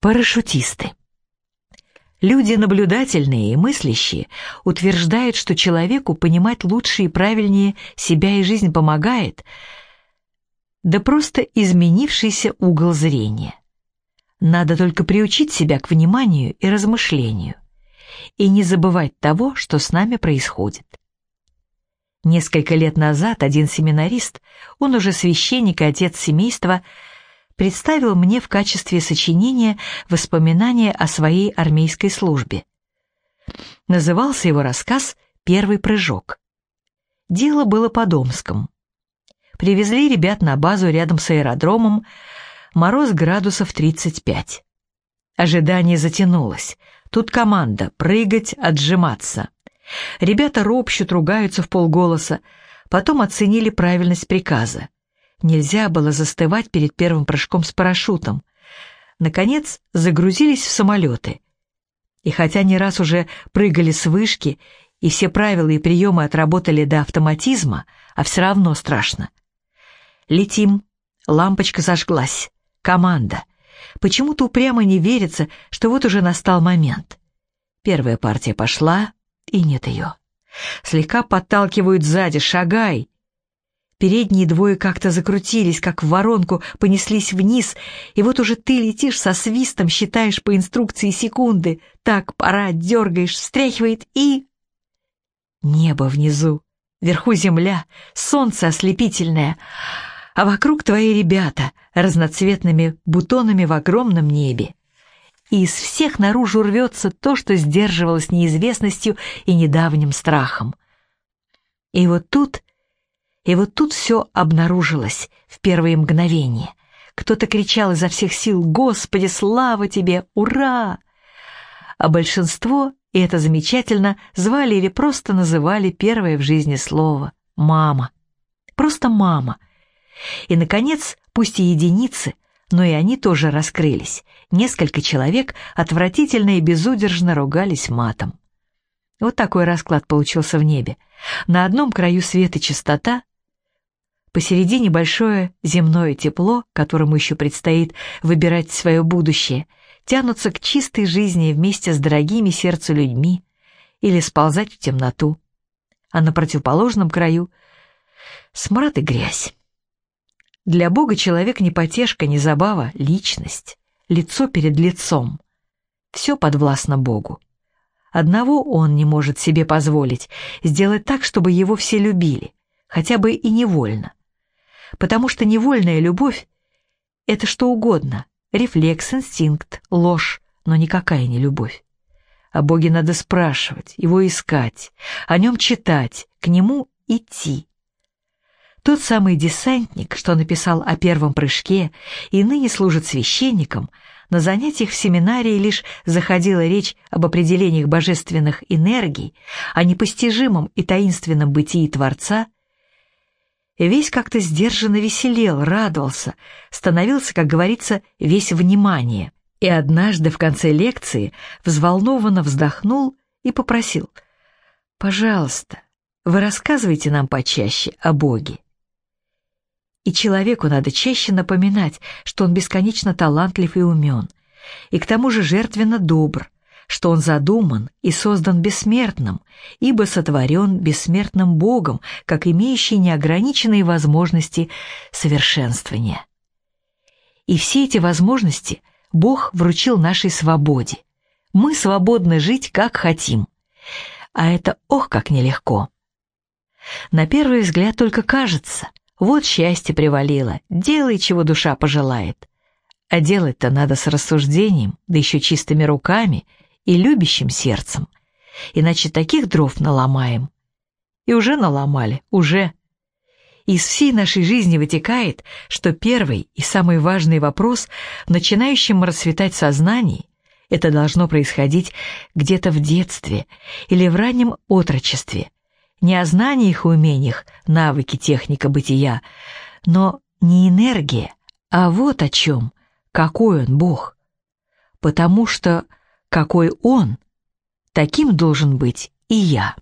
Парашютисты. Люди наблюдательные и мыслящие утверждают, что человеку понимать лучше и правильнее себя и жизнь помогает, да просто изменившийся угол зрения. Надо только приучить себя к вниманию и размышлению, и не забывать того, что с нами происходит. Несколько лет назад один семинарист, он уже священник и отец семейства, представил мне в качестве сочинения воспоминания о своей армейской службе. Назывался его рассказ «Первый прыжок». Дело было по Домскому. Привезли ребят на базу рядом с аэродромом, мороз градусов 35. Ожидание затянулось. Тут команда «прыгать, отжиматься». Ребята ропщут, ругаются в полголоса, потом оценили правильность приказа. Нельзя было застывать перед первым прыжком с парашютом. Наконец, загрузились в самолеты. И хотя не раз уже прыгали с вышки, и все правила и приемы отработали до автоматизма, а все равно страшно. Летим. Лампочка зажглась. Команда. Почему-то упрямо не верится, что вот уже настал момент. Первая партия пошла, и нет ее. Слегка подталкивают сзади, шагай. Передние двое как-то закрутились, как в воронку, понеслись вниз, и вот уже ты летишь со свистом, считаешь по инструкции секунды. Так, пора, дергаешь, встряхивает и... Небо внизу, вверху земля, солнце ослепительное, а вокруг твои ребята разноцветными бутонами в огромном небе. И из всех наружу рвется то, что сдерживалось неизвестностью и недавним страхом. И вот тут и вот тут все обнаружилось в первые мгновения. Кто-то кричал изо всех сил «Господи, слава тебе! Ура!» А большинство, и это замечательно, звали или просто называли первое в жизни слово «мама». Просто «мама». И, наконец, пусть и единицы, но и они тоже раскрылись. Несколько человек отвратительно и безудержно ругались матом. Вот такой расклад получился в небе. На одном краю света чистота, Посередине большое земное тепло, которому еще предстоит выбирать свое будущее, тянутся к чистой жизни вместе с дорогими сердцу людьми или сползать в темноту. А на противоположном краю смрад и грязь. Для Бога человек не потешка, не забава, личность, лицо перед лицом. Все подвластно Богу. Одного он не может себе позволить — сделать так, чтобы его все любили, хотя бы и невольно потому что невольная любовь — это что угодно, рефлекс, инстинкт, ложь, но никакая не любовь. О Боге надо спрашивать, его искать, о нем читать, к нему идти. Тот самый десантник, что написал о первом прыжке и ныне служит священником, на занятиях в семинарии лишь заходила речь об определениях божественных энергий, о непостижимом и таинственном бытии Творца — весь как-то сдержанно веселел, радовался, становился, как говорится, весь внимание. И однажды в конце лекции взволнованно вздохнул и попросил «Пожалуйста, вы рассказывайте нам почаще о Боге». И человеку надо чаще напоминать, что он бесконечно талантлив и умен, и к тому же жертвенно добр, что он задуман и создан бессмертным, ибо сотворен бессмертным Богом, как имеющий неограниченные возможности совершенствования. И все эти возможности Бог вручил нашей свободе. Мы свободны жить, как хотим. А это ох, как нелегко. На первый взгляд только кажется, вот счастье привалило, делай, чего душа пожелает. А делать-то надо с рассуждением, да еще чистыми руками и любящим сердцем, иначе таких дров наломаем. И уже наломали, уже. Из всей нашей жизни вытекает, что первый и самый важный вопрос в начинающем расцветать сознании это должно происходить где-то в детстве или в раннем отрочестве, не о знаниях и умениях, навыки техника бытия, но не энергия, а вот о чем, какой он Бог. Потому что какой он, таким должен быть и я.